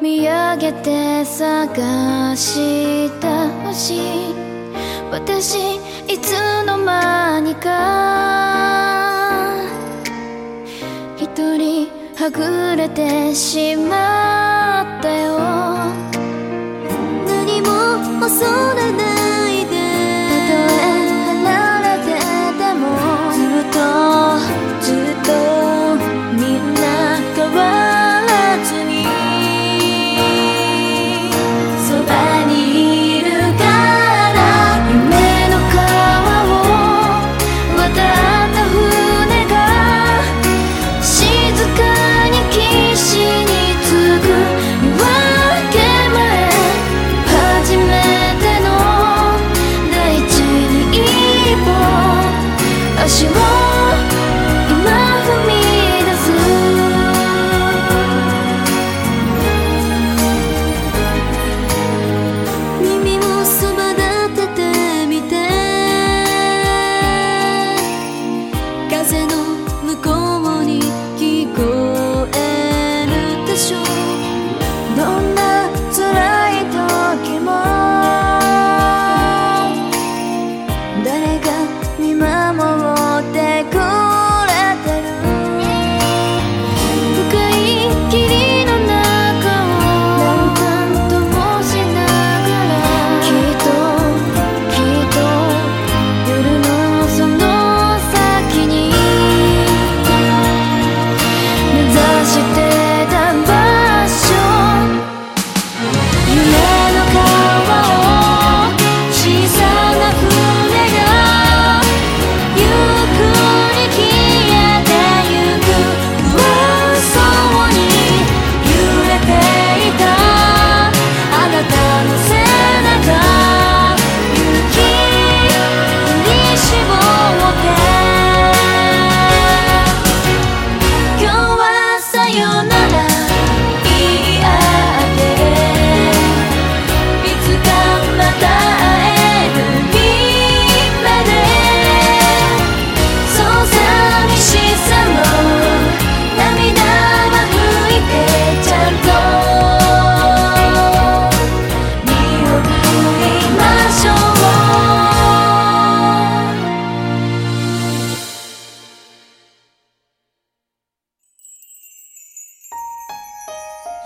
見上げて探した星私いつの間にか一人はぐれてしまう。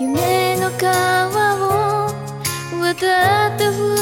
夢の川を渡った船